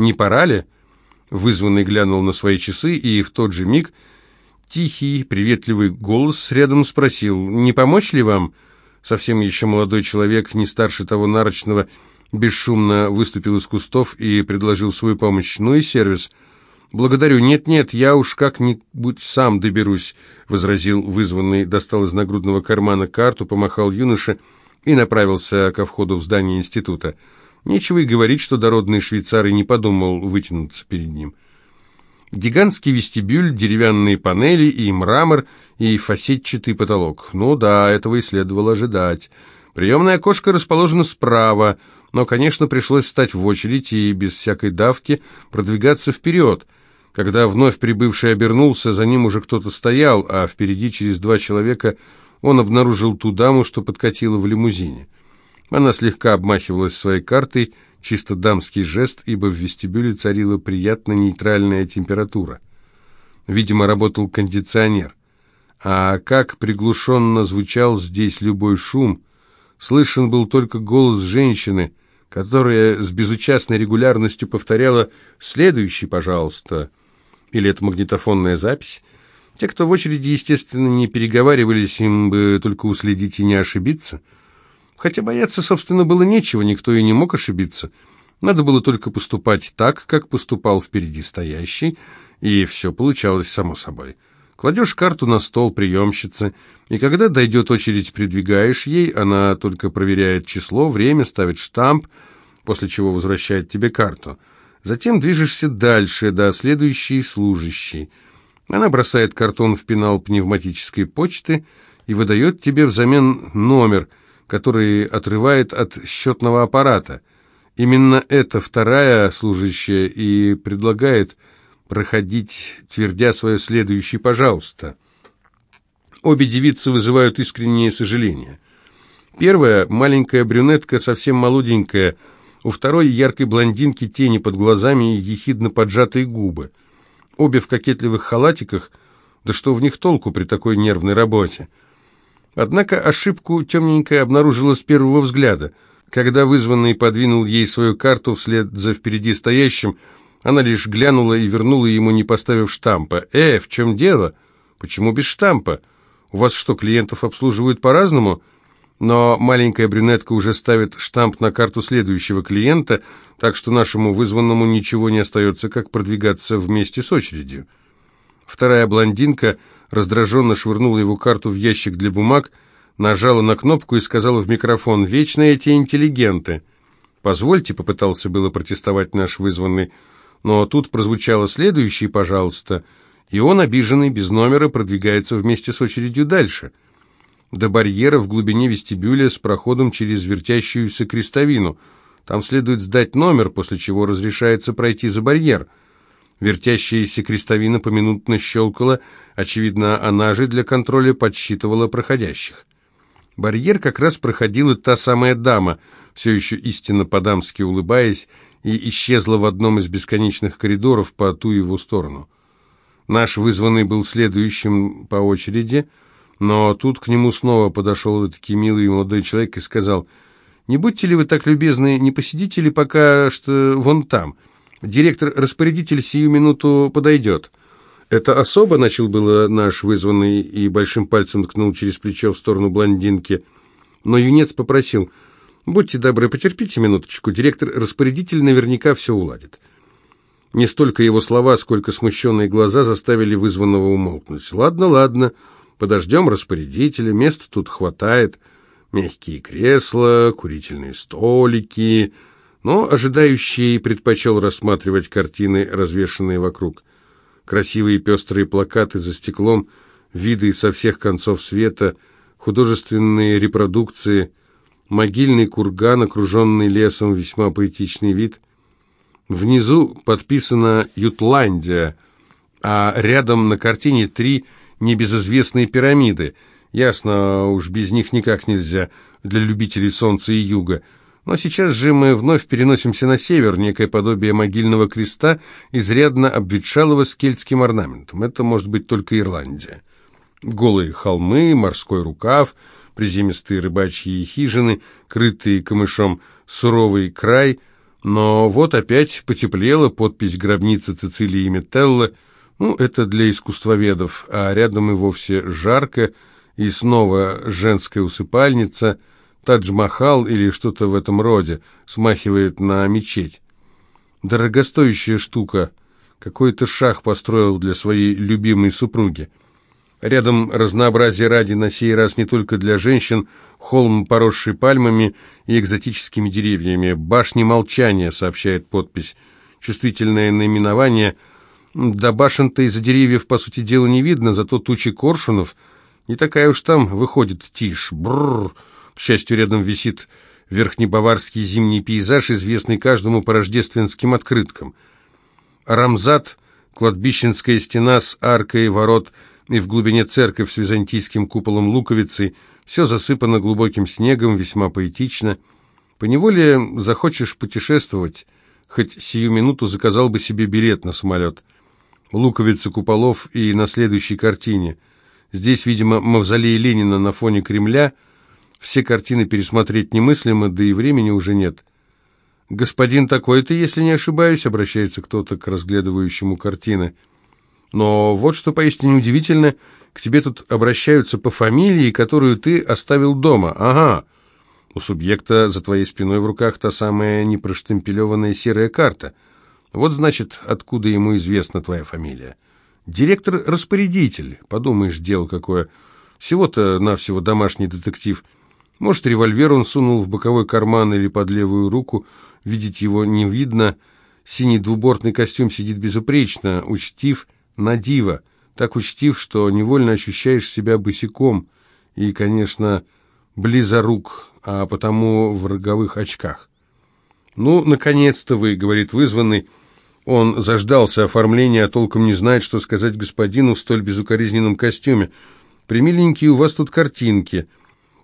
Не пора ли?» Вызванный глянул на свои часы, и в тот же миг тихий, приветливый голос рядом спросил, «Не помочь ли вам?» Совсем еще молодой человек, не старше того нарочного, бесшумно выступил из кустов и предложил свою помощь. «Ну и сервис». «Благодарю. Нет-нет, я уж как-нибудь сам доберусь», — возразил вызванный, достал из нагрудного кармана карту, помахал юноше и направился ко входу в здание института. Нечего и говорить, что дородный швейцар и не подумал вытянуться перед ним. Гигантский вестибюль, деревянные панели и мрамор, и фасетчатый потолок. Ну да, этого и следовало ожидать. Приемное окошко расположено справа, но, конечно, пришлось встать в очередь и без всякой давки продвигаться вперед. Когда вновь прибывший обернулся, за ним уже кто-то стоял, а впереди через два человека он обнаружил ту даму, что подкатила в лимузине. Она слегка обмахивалась своей картой, чисто дамский жест, ибо в вестибюле царила приятно нейтральная температура. Видимо, работал кондиционер. А как приглушенно звучал здесь любой шум, слышен был только голос женщины, которая с безучастной регулярностью повторяла «следующий, пожалуйста», или это магнитофонная запись. Те, кто в очереди, естественно, не переговаривались, им бы только уследить и не ошибиться – Хотя бояться, собственно, было нечего, никто и не мог ошибиться. Надо было только поступать так, как поступал впереди стоящий, и все получалось само собой. Кладешь карту на стол приемщицы, и когда дойдет очередь, придвигаешь ей, она только проверяет число, время, ставит штамп, после чего возвращает тебе карту. Затем движешься дальше, до следующей служащей. Она бросает картон в пенал пневматической почты и выдает тебе взамен номер – который отрывает от счетного аппарата. Именно эта вторая служащая и предлагает проходить, твердя свое следующее «пожалуйста». Обе девицы вызывают искреннее сожаление. Первая – маленькая брюнетка, совсем молоденькая, у второй – яркой блондинки тени под глазами и ехидно поджатые губы. Обе в кокетливых халатиках, да что в них толку при такой нервной работе – Однако ошибку темненькая обнаружила с первого взгляда. Когда вызванный подвинул ей свою карту вслед за впереди стоящим, она лишь глянула и вернула ему, не поставив штампа. «Э, в чем дело? Почему без штампа? У вас что, клиентов обслуживают по-разному?» Но маленькая брюнетка уже ставит штамп на карту следующего клиента, так что нашему вызванному ничего не остается, как продвигаться вместе с очередью. Вторая блондинка раздраженно швырнула его карту в ящик для бумаг, нажала на кнопку и сказала в микрофон «Вечно эти интеллигенты». «Позвольте», — попытался было протестовать наш вызванный, но тут прозвучало следующее «пожалуйста», и он, обиженный, без номера, продвигается вместе с очередью дальше. До барьера в глубине вестибюля с проходом через вертящуюся крестовину. Там следует сдать номер, после чего разрешается пройти за барьер — Вертящаяся крестовина поминутно щелкала, очевидно, она же для контроля подсчитывала проходящих. Барьер как раз проходила та самая дама, все еще истинно по-дамски улыбаясь, и исчезла в одном из бесконечных коридоров по ту его сторону. Наш вызванный был следующим по очереди, но тут к нему снова подошел таки милый молодой человек и сказал, «Не будьте ли вы так любезны, не посидите ли пока что вон там?» Директор-распорядитель сию минуту подойдет. Это особо начал было наш вызванный и большим пальцем ткнул через плечо в сторону блондинки. Но юнец попросил, будьте добры, потерпите минуточку, директор-распорядитель наверняка все уладит. Не столько его слова, сколько смущенные глаза заставили вызванного умолкнуть. «Ладно, ладно, подождем распорядителя, места тут хватает. Мягкие кресла, курительные столики...» но ожидающий предпочел рассматривать картины, развешанные вокруг. Красивые пестрые плакаты за стеклом, виды со всех концов света, художественные репродукции, могильный курган, окруженный лесом, весьма поэтичный вид. Внизу подписано «Ютландия», а рядом на картине три небезызвестные пирамиды. Ясно, уж без них никак нельзя для любителей солнца и юга – но сейчас же мы вновь переносимся на север, некое подобие могильного креста, изрядно обветшалого с орнаментом. Это может быть только Ирландия. Голые холмы, морской рукав, приземистые рыбачьи хижины, крытые камышом суровый край, Но вот опять потеплела подпись гробницы Цицилии Метелла. Ну, это для искусствоведов, а рядом и вовсе жарко, и снова женская усыпальница, Тадж-Махал или что-то в этом роде, смахивает на мечеть. Дорогостоящая штука. Какой-то шах построил для своей любимой супруги. Рядом разнообразие ради на сей раз не только для женщин, холм, поросший пальмами и экзотическими деревьями. «Башни молчания», — сообщает подпись. Чувствительное наименование. До башен-то из-за деревьев, по сути дела, не видно, зато тучи коршунов. Не такая уж там выходит тишь. Бррр. Счастью, рядом висит верхнебаварский зимний пейзаж, известный каждому по рождественским открыткам. Рамзат, кладбищенская стена с аркой ворот и в глубине церковь с византийским куполом луковицы, все засыпано глубоким снегом, весьма поэтично. Поневоле захочешь путешествовать, хоть сию минуту заказал бы себе билет на самолет. Луковицы куполов и на следующей картине. Здесь, видимо, мавзолей Ленина на фоне Кремля – все картины пересмотреть немыслимо, да и времени уже нет. «Господин такой-то, если не ошибаюсь», — обращается кто-то к разглядывающему картины. «Но вот что поистине удивительно, к тебе тут обращаются по фамилии, которую ты оставил дома. Ага, у субъекта за твоей спиной в руках та самая непроштемпелеванная серая карта. Вот, значит, откуда ему известна твоя фамилия. Директор-распорядитель, подумаешь, дело какое. Всего-то навсего домашний детектив — может, револьвер он сунул в боковой карман или под левую руку, видеть его не видно. Синий двубортный костюм сидит безупречно, учтив на диво, так учтив, что невольно ощущаешь себя босиком и, конечно, близорук, а потому в роговых очках. «Ну, наконец-то вы», — говорит вызванный, — он заждался оформления, а толком не знает, что сказать господину в столь безукоризненном костюме. «Примиленькие у вас тут картинки».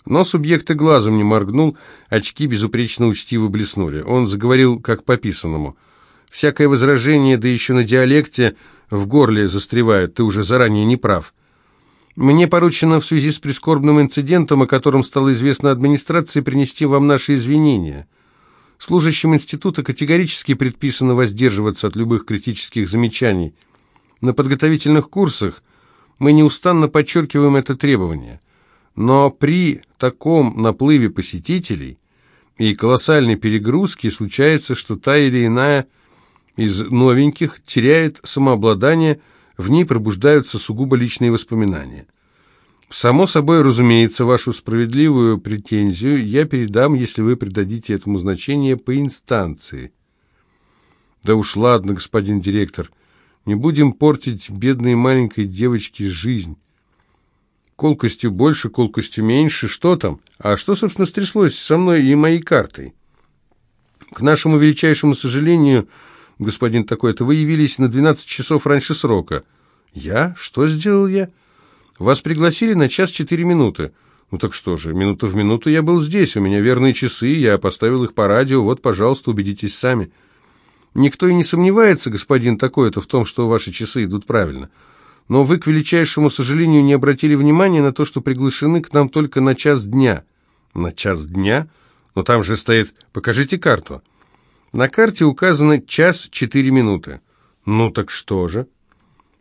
Но субъект и глазом не моргнул, очки безупречно учтиво блеснули. Он заговорил как по писанному. «Всякое возражение, да еще на диалекте, в горле застревает, ты уже заранее не прав. Мне поручено в связи с прискорбным инцидентом, о котором стало известно администрации, принести вам наши извинения. Служащим института категорически предписано воздерживаться от любых критических замечаний. На подготовительных курсах мы неустанно подчеркиваем это требование». Но при таком наплыве посетителей и колоссальной перегрузке случается, что та или иная из новеньких теряет самообладание, в ней пробуждаются сугубо личные воспоминания. Само собой, разумеется, вашу справедливую претензию я передам, если вы придадите этому значение по инстанции. Да уж ладно, господин директор, не будем портить бедной маленькой девочке жизнь. Колкостью больше, колкостью меньше, что там? А что, собственно, стряслось со мной и моей картой? К нашему величайшему сожалению, господин такой-то, вы явились на 12 часов раньше срока. Я? Что сделал я? Вас пригласили на час 4 минуты. Ну так что же, минута в минуту я был здесь, у меня верные часы, я поставил их по радио, вот, пожалуйста, убедитесь сами. Никто и не сомневается, господин такой-то, в том, что ваши часы идут правильно но вы, к величайшему сожалению, не обратили внимания на то, что приглашены к нам только на час дня». «На час дня? Но там же стоит... Покажите карту». На карте указано час четыре минуты. «Ну так что же?»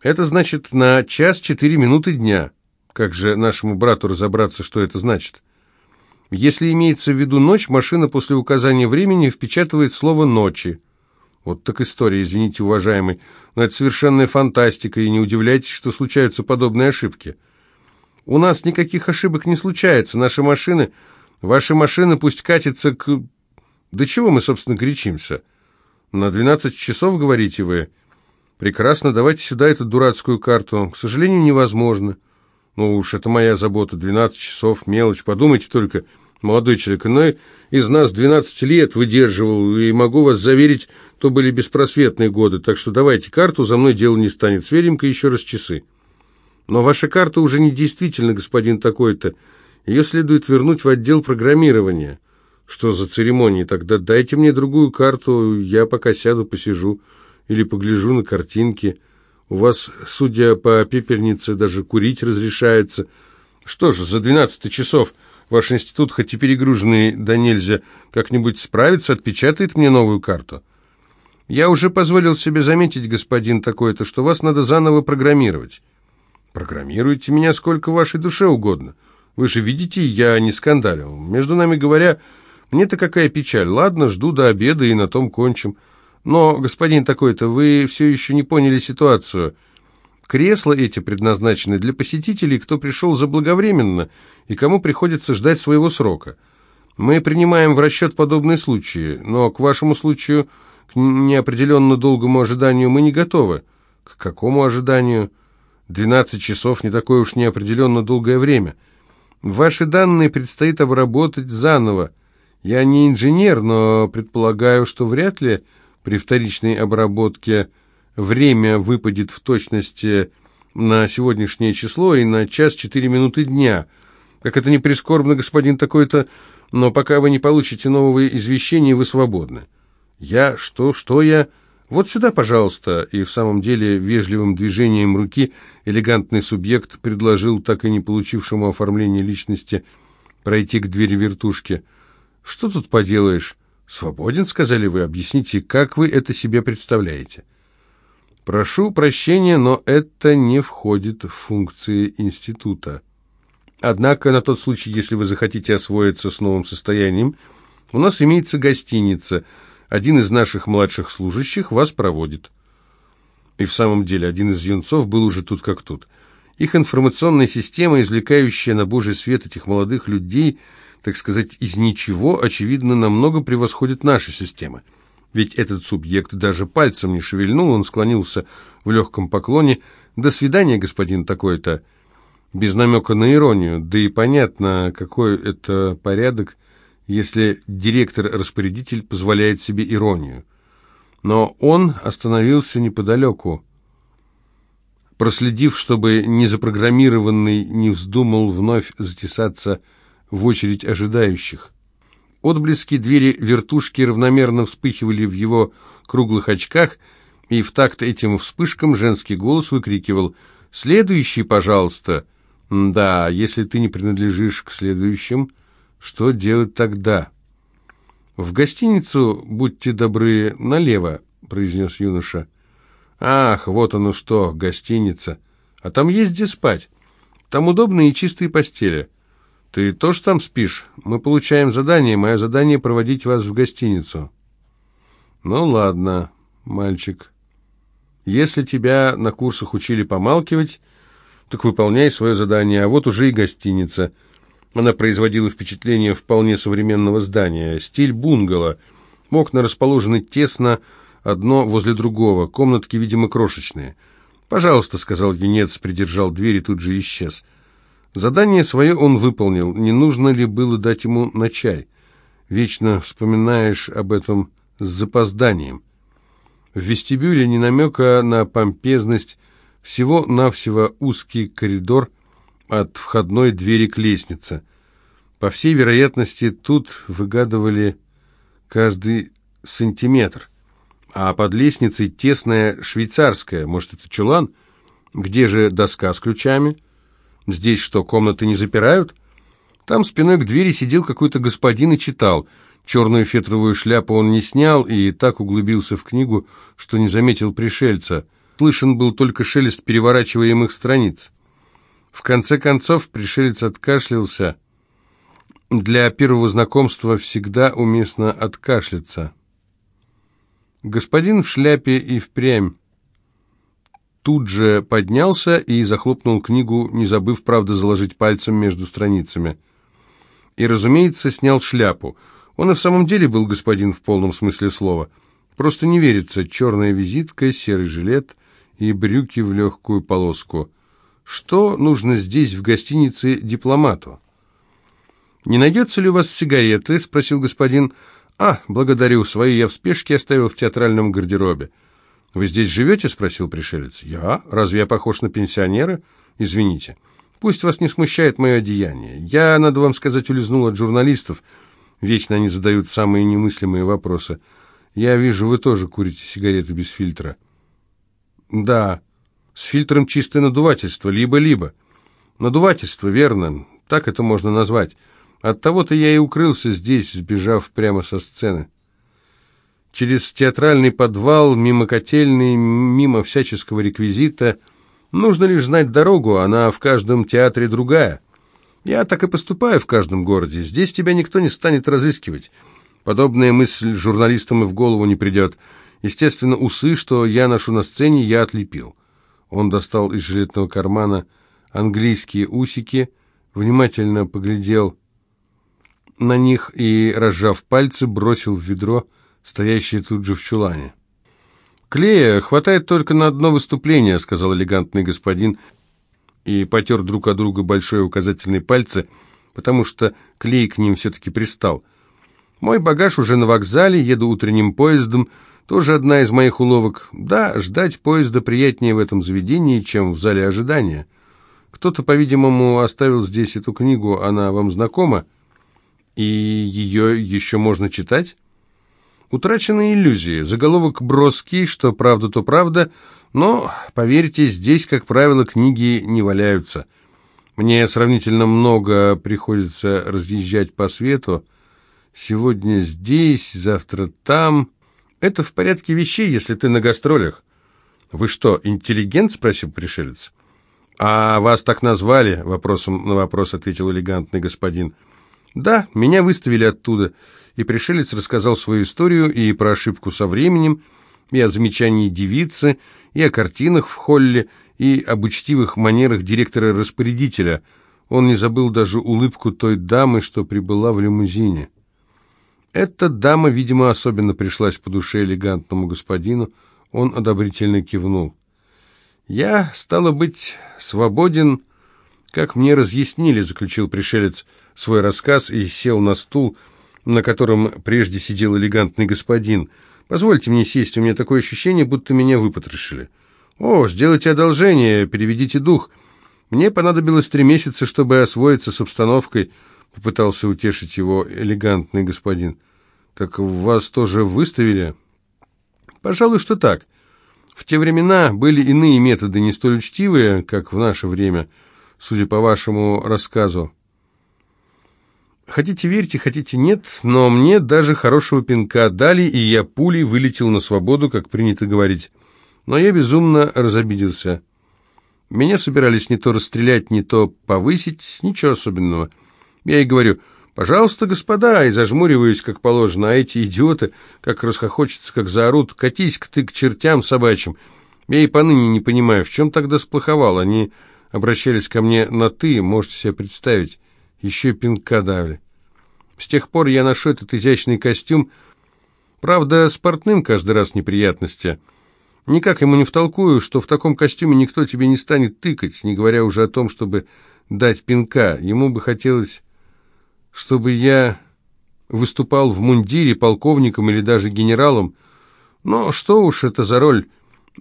«Это значит на час четыре минуты дня». Как же нашему брату разобраться, что это значит? Если имеется в виду ночь, машина после указания времени впечатывает слово «ночи». Вот так история, извините, уважаемый, но это совершенная фантастика, и не удивляйтесь, что случаются подобные ошибки. У нас никаких ошибок не случается, наши машины, ваши машины пусть катятся к... До чего мы, собственно, кричимся? На 12 часов, говорите вы? Прекрасно, давайте сюда эту дурацкую карту. К сожалению, невозможно. Ну уж, это моя забота, 12 часов, мелочь, подумайте только молодой человек, иной из нас 12 лет выдерживал, и могу вас заверить, то были беспросветные годы, так что давайте карту, за мной дело не станет, сверим-ка еще раз часы. Но ваша карта уже не действительна, господин такой-то, ее следует вернуть в отдел программирования. Что за церемонии? Тогда дайте мне другую карту, я пока сяду, посижу или погляжу на картинки. У вас, судя по пепельнице, даже курить разрешается. Что же, за 12 часов Ваш институт, хоть и перегруженный да нельзя, как-нибудь справится, отпечатает мне новую карту. Я уже позволил себе заметить, господин такой-то, что вас надо заново программировать. Программируйте меня сколько вашей душе угодно. Вы же видите, я не скандалил. Между нами говоря, мне-то какая печаль. Ладно, жду до обеда и на том кончим. Но, господин такой-то, вы все еще не поняли ситуацию. Кресла эти предназначены для посетителей, кто пришел заблаговременно и кому приходится ждать своего срока. Мы принимаем в расчет подобные случаи, но к вашему случаю, к неопределенно долгому ожиданию, мы не готовы. К какому ожиданию? 12 часов не такое уж неопределенно долгое время. Ваши данные предстоит обработать заново. Я не инженер, но предполагаю, что вряд ли при вторичной обработке время выпадет в точности на сегодняшнее число и на час четыре минуты дня. Как это не прискорбно, господин такой-то, но пока вы не получите нового извещения, вы свободны. Я? Что? Что я? Вот сюда, пожалуйста. И в самом деле вежливым движением руки элегантный субъект предложил так и не получившему оформления личности пройти к двери вертушки. Что тут поделаешь? «Свободен», — сказали вы. «Объясните, как вы это себе представляете?» «Прошу прощения, но это не входит в функции института. Однако на тот случай, если вы захотите освоиться с новым состоянием, у нас имеется гостиница. Один из наших младших служащих вас проводит». И в самом деле один из юнцов был уже тут как тут. Их информационная система, извлекающая на божий свет этих молодых людей – так сказать, из ничего, очевидно, намного превосходит наши системы. Ведь этот субъект даже пальцем не шевельнул, он склонился в легком поклоне. «До свидания, господин такой-то», без намека на иронию, да и понятно, какой это порядок, если директор-распорядитель позволяет себе иронию. Но он остановился неподалеку, проследив, чтобы незапрограммированный не вздумал вновь затесаться в очередь ожидающих. Отблески двери вертушки равномерно вспыхивали в его круглых очках, и в такт этим вспышкам женский голос выкрикивал «Следующий, пожалуйста!» «Да, если ты не принадлежишь к следующим, что делать тогда?» «В гостиницу, будьте добры, налево», — произнес юноша. «Ах, вот оно что, гостиница. А там есть где спать. Там удобные и чистые постели. «Ты тоже там спишь? Мы получаем задание. Мое задание — проводить вас в гостиницу». «Ну ладно, мальчик. Если тебя на курсах учили помалкивать, так выполняй свое задание. А вот уже и гостиница». Она производила впечатление вполне современного здания. Стиль бунгало. Окна расположены тесно, одно возле другого. Комнатки, видимо, крошечные. «Пожалуйста», — сказал юнец, придержал дверь и тут же исчез. Задание свое он выполнил. Не нужно ли было дать ему на чай? Вечно вспоминаешь об этом с запозданием. В вестибюле не намека на помпезность, всего-навсего узкий коридор от входной двери к лестнице. По всей вероятности, тут выгадывали каждый сантиметр. А под лестницей тесная швейцарская, может, это чулан? Где же доска с ключами? Здесь что, комнаты не запирают? Там спиной к двери сидел какой-то господин и читал. Черную фетровую шляпу он не снял и так углубился в книгу, что не заметил пришельца. Слышен был только шелест переворачиваемых страниц. В конце концов пришелец откашлялся. Для первого знакомства всегда уместно откашляться. Господин в шляпе и впрямь тут же поднялся и захлопнул книгу, не забыв, правда, заложить пальцем между страницами. И, разумеется, снял шляпу. Он и в самом деле был господин в полном смысле слова. Просто не верится, черная визитка, серый жилет и брюки в легкую полоску. Что нужно здесь, в гостинице, дипломату? «Не найдется ли у вас сигареты?» — спросил господин. «А, благодарю, свои я в спешке оставил в театральном гардеробе». «Вы здесь живете?» — спросил пришелец. «Я? Разве я похож на пенсионера? Извините. Пусть вас не смущает мое одеяние. Я, надо вам сказать, улизнул от журналистов. Вечно они задают самые немыслимые вопросы. Я вижу, вы тоже курите сигареты без фильтра». «Да, с фильтром чистое надувательство, либо-либо». «Надувательство, верно, так это можно назвать. Оттого-то я и укрылся здесь, сбежав прямо со сцены. Через театральный подвал, мимо котельной, мимо всяческого реквизита. Нужно лишь знать дорогу, она в каждом театре другая. Я так и поступаю в каждом городе. Здесь тебя никто не станет разыскивать. Подобная мысль журналистам и в голову не придет. Естественно, усы, что я ношу на сцене, я отлепил. Он достал из жилетного кармана английские усики, внимательно поглядел на них и, разжав пальцы, бросил в ведро, стоящее тут же в чулане. «Клея хватает только на одно выступление», — сказал элегантный господин, и потер друг от друга большой указательный пальцы, потому что клей к ним все-таки пристал. «Мой багаж уже на вокзале, еду утренним поездом, тоже одна из моих уловок. Да, ждать поезда приятнее в этом заведении, чем в зале ожидания. Кто-то, по-видимому, оставил здесь эту книгу, она вам знакома?» И ее еще можно читать? Утраченные иллюзии. Заголовок броский, что правда, то правда, но, поверьте, здесь, как правило, книги не валяются. Мне сравнительно много приходится разъезжать по свету. Сегодня здесь, завтра там. Это в порядке вещей, если ты на гастролях. «Вы что, интеллигент?» — спросил пришелец. «А вас так назвали?» — вопросом на вопрос ответил элегантный господин. Да, меня выставили оттуда, и пришелец рассказал свою историю и про ошибку со временем, и о замечании девицы, и о картинах в холле, и об учтивых манерах директора-распорядителя. Он не забыл даже улыбку той дамы, что прибыла в лимузине. Эта дама, видимо, особенно пришлась по душе элегантному господину. Он одобрительно кивнул. «Я, стало быть, свободен, как мне разъяснили», — заключил пришелец, — свой рассказ и сел на стул, на котором прежде сидел элегантный господин. «Позвольте мне сесть, у меня такое ощущение, будто меня выпотрошили». «О, сделайте одолжение, переведите дух. Мне понадобилось три месяца, чтобы освоиться с обстановкой», — попытался утешить его элегантный господин. «Так вас тоже выставили?» «Пожалуй, что так. В те времена были иные методы, не столь учтивые, как в наше время, судя по вашему рассказу. Хотите верьте, хотите нет, но мне даже хорошего пинка дали, и я пулей вылетел на свободу, как принято говорить. Но я безумно разобиделся. Меня собирались не то расстрелять, не то повысить, ничего особенного. Я и говорю, пожалуйста, господа, и зажмуриваюсь, как положено, а эти идиоты, как расхохочутся, как заорут, катись-ка ты к чертям собачьим. Я и поныне не понимаю, в чем тогда сплоховал. Они обращались ко мне на «ты», можете себе представить еще пинка дали. С тех пор я ношу этот изящный костюм, правда, спортным каждый раз неприятности. Никак ему не втолкую, что в таком костюме никто тебе не станет тыкать, не говоря уже о том, чтобы дать пинка. Ему бы хотелось, чтобы я выступал в мундире полковником или даже генералом. Но что уж это за роль...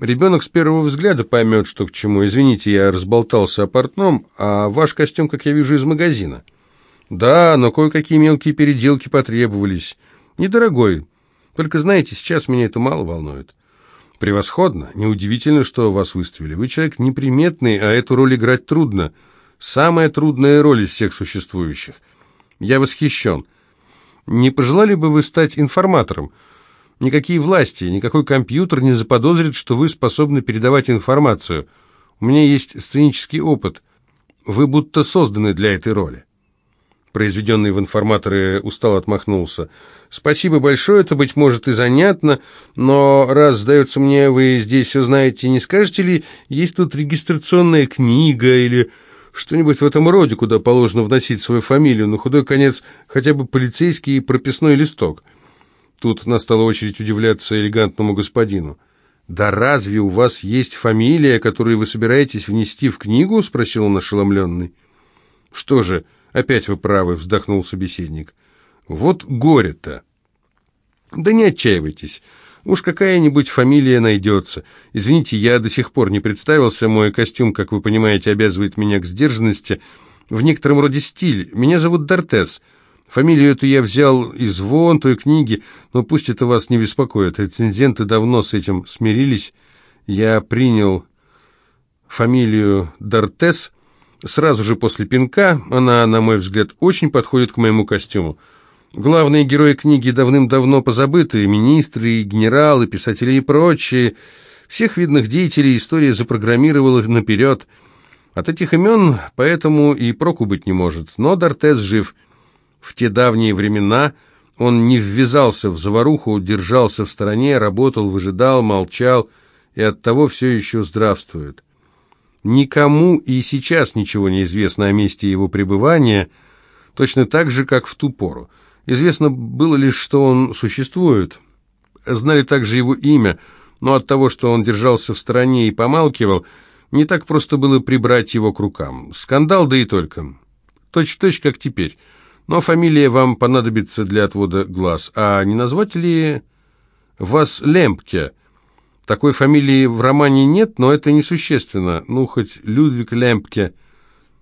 Ребенок с первого взгляда поймет, что к чему. Извините, я разболтался о портном, а ваш костюм, как я вижу, из магазина. Да, но кое-какие мелкие переделки потребовались. Недорогой. Только, знаете, сейчас меня это мало волнует. Превосходно. Неудивительно, что вас выставили. Вы человек неприметный, а эту роль играть трудно. Самая трудная роль из всех существующих. Я восхищен. Не пожелали бы вы стать информатором? Никакие власти, никакой компьютер не заподозрит, что вы способны передавать информацию. У меня есть сценический опыт. Вы будто созданы для этой роли. Произведенный в информаторы устал отмахнулся. «Спасибо большое, это, быть может, и занятно, но раз, сдается мне, вы здесь все знаете, не скажете ли, есть тут регистрационная книга или что-нибудь в этом роде, куда положено вносить свою фамилию, на худой конец хотя бы полицейский прописной листок?» Тут настала очередь удивляться элегантному господину. «Да разве у вас есть фамилия, которую вы собираетесь внести в книгу?» — спросил он ошеломленный. «Что же, опять вы правы», — вздохнул собеседник. «Вот горе-то». «Да не отчаивайтесь. Уж какая-нибудь фамилия найдется. Извините, я до сих пор не представился, мой костюм, как вы понимаете, обязывает меня к сдержанности. В некотором роде стиль. Меня зовут Дортес». Фамилию эту я взял из вон той книги, но пусть это вас не беспокоит. Рецензенты давно с этим смирились. Я принял фамилию Дортес, Сразу же после пинка она, на мой взгляд, очень подходит к моему костюму. Главные герои книги давным-давно позабыты, министры, генералы, писатели и прочие. Всех видных деятелей история запрограммировала наперед. От этих имен поэтому и проку быть не может. Но Дортес жив. В те давние времена он не ввязался в заваруху, держался в стороне, работал, выжидал, молчал и оттого все еще здравствует. Никому и сейчас ничего не известно о месте его пребывания, точно так же, как в ту пору. Известно было лишь, что он существует. Знали также его имя, но от того, что он держался в стороне и помалкивал, не так просто было прибрать его к рукам. Скандал, да и только. Точь-в-точь, -точь, как теперь. Но фамилия вам понадобится для отвода глаз. А не назвать ли вас Лемпке? Такой фамилии в романе нет, но это несущественно. Ну, хоть Людвиг Лемпке.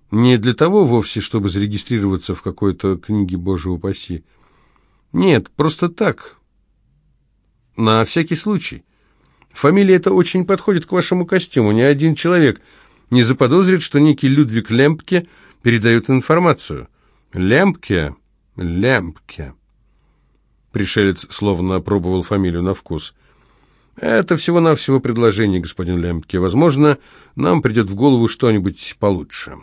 Не для того вовсе, чтобы зарегистрироваться в какой-то книге, боже упаси. Нет, просто так. На всякий случай. Фамилия эта очень подходит к вашему костюму. Ни один человек не заподозрит, что некий Людвиг Лемпке передает информацию. Лемпке? Лемпке. Пришелец словно пробовал фамилию на вкус. Это всего-навсего предложение, господин Лемпке. Возможно, нам придет в голову что-нибудь получше.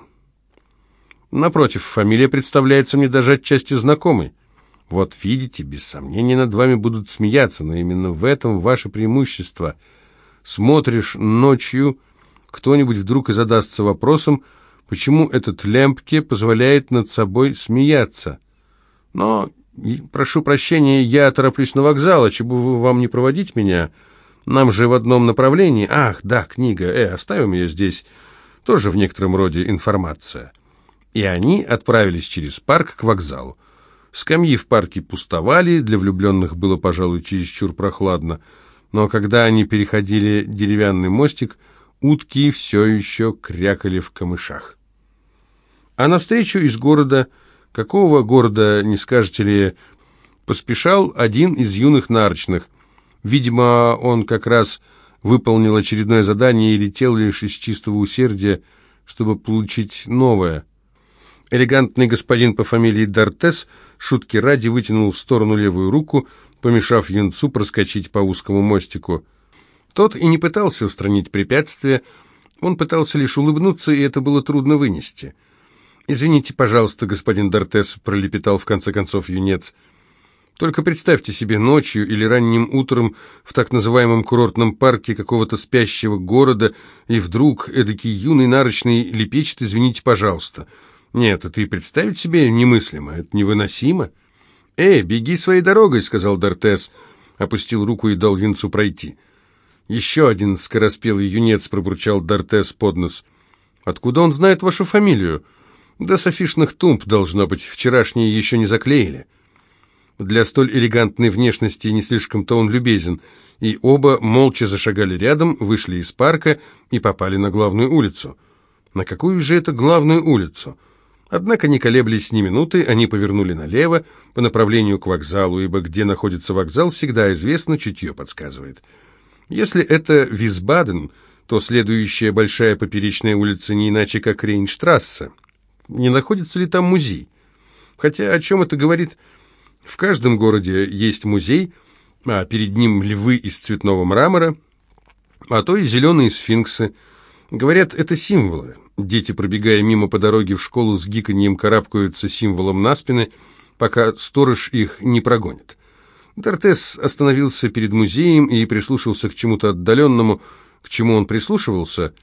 Напротив, фамилия представляется мне даже отчасти знакомой. Вот видите, без сомнения над вами будут смеяться, но именно в этом ваше преимущество. Смотришь ночью, кто-нибудь вдруг и задастся вопросом, почему этот Лемпке позволяет над собой смеяться. Но, прошу прощения, я тороплюсь на вокзал, а чего бы вам не проводить меня?» Нам же в одном направлении... Ах, да, книга, э, оставим ее здесь. Тоже в некотором роде информация. И они отправились через парк к вокзалу. Скамьи в парке пустовали, для влюбленных было, пожалуй, чересчур прохладно. Но когда они переходили деревянный мостик, утки все еще крякали в камышах. А навстречу из города, какого города, не скажете ли, поспешал один из юных нарочных – Видимо, он как раз выполнил очередное задание и летел лишь из чистого усердия, чтобы получить новое. Элегантный господин по фамилии Дортес шутки ради вытянул в сторону левую руку, помешав юнцу проскочить по узкому мостику. Тот и не пытался устранить препятствие, он пытался лишь улыбнуться, и это было трудно вынести. «Извините, пожалуйста, господин Дортес», — пролепетал в конце концов юнец, — только представьте себе ночью или ранним утром в так называемом курортном парке какого-то спящего города, и вдруг эдакий юный нарочный лепечет «извините, пожалуйста». Нет, это и представить себе немыслимо, это невыносимо. «Эй, беги своей дорогой», — сказал Дортес, опустил руку и дал винцу пройти. «Еще один скороспелый юнец», — пробурчал Дортес под нос. «Откуда он знает вашу фамилию?» «Да с афишных тумб, должно быть, вчерашние еще не заклеили». Для столь элегантной внешности не слишком-то он любезен, и оба молча зашагали рядом, вышли из парка и попали на главную улицу. На какую же это главную улицу? Однако, не колеблясь ни минуты, они повернули налево, по направлению к вокзалу, ибо где находится вокзал, всегда известно, чутье подсказывает. Если это Висбаден, то следующая большая поперечная улица не иначе, как Рейнштрассе. Не находится ли там музей? Хотя о чем это говорит в каждом городе есть музей, а перед ним львы из цветного мрамора, а то и зеленые сфинксы. Говорят, это символы. Дети, пробегая мимо по дороге в школу, с гиканьем карабкаются символом на спины, пока сторож их не прогонит. Дортес остановился перед музеем и прислушался к чему-то отдаленному. К чему он прислушивался?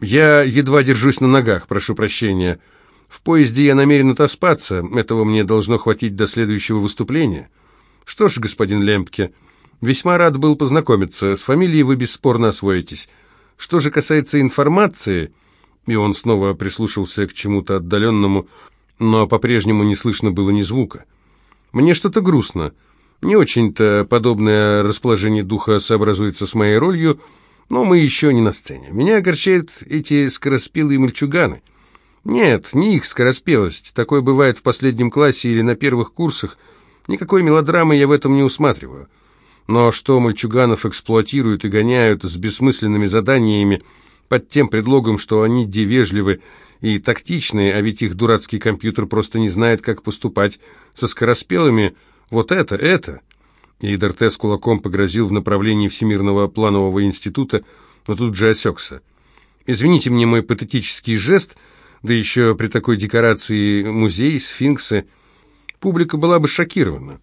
«Я едва держусь на ногах, прошу прощения», в поезде я намерен отоспаться, этого мне должно хватить до следующего выступления. Что ж, господин Лемпке, весьма рад был познакомиться, с фамилией вы бесспорно освоитесь. Что же касается информации, и он снова прислушался к чему-то отдаленному, но по-прежнему не слышно было ни звука. Мне что-то грустно. Не очень-то подобное расположение духа сообразуется с моей ролью, но мы еще не на сцене. Меня огорчают эти скороспелые мальчуганы — нет, не их скороспелость. Такое бывает в последнем классе или на первых курсах. Никакой мелодрамы я в этом не усматриваю. Но что мальчуганов эксплуатируют и гоняют с бессмысленными заданиями, под тем предлогом, что они девежливы и тактичные, а ведь их дурацкий компьютер просто не знает, как поступать со скороспелыми. Вот это, это. И Дортес кулаком погрозил в направлении Всемирного планового института, но тут же осекся. «Извините мне мой патетический жест, да еще при такой декорации музей, сфинксы. Публика была бы шокирована.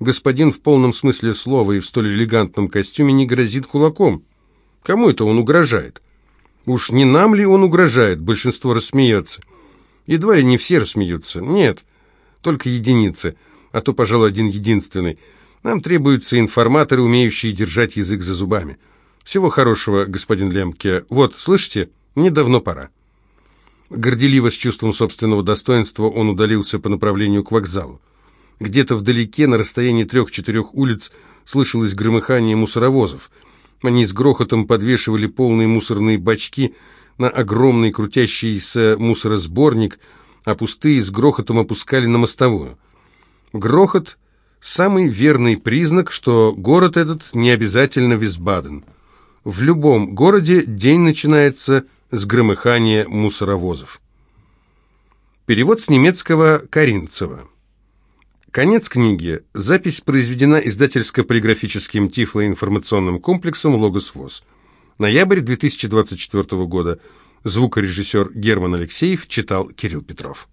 Господин в полном смысле слова и в столь элегантном костюме не грозит кулаком. Кому это он угрожает? Уж не нам ли он угрожает? Большинство рассмеется. Едва ли не все рассмеются. Нет, только единицы, а то, пожалуй, один единственный. Нам требуются информаторы, умеющие держать язык за зубами. Всего хорошего, господин Лемке. Вот, слышите, мне давно пора. Горделиво, с чувством собственного достоинства, он удалился по направлению к вокзалу. Где-то вдалеке, на расстоянии трех-четырех улиц, слышалось громыхание мусоровозов – они с грохотом подвешивали полные мусорные бачки на огромный крутящийся мусоросборник, а пустые с грохотом опускали на мостовую. Грохот – самый верный признак, что город этот не обязательно Висбаден. В любом городе день начинается с громыхания мусоровозов. Перевод с немецкого Каринцева. Конец книги. Запись произведена издательско-полиграфическим тифлоинформационным комплексом «Логос ВОЗ». Ноябрь 2024 года. Звукорежиссер Герман Алексеев читал Кирилл Петров.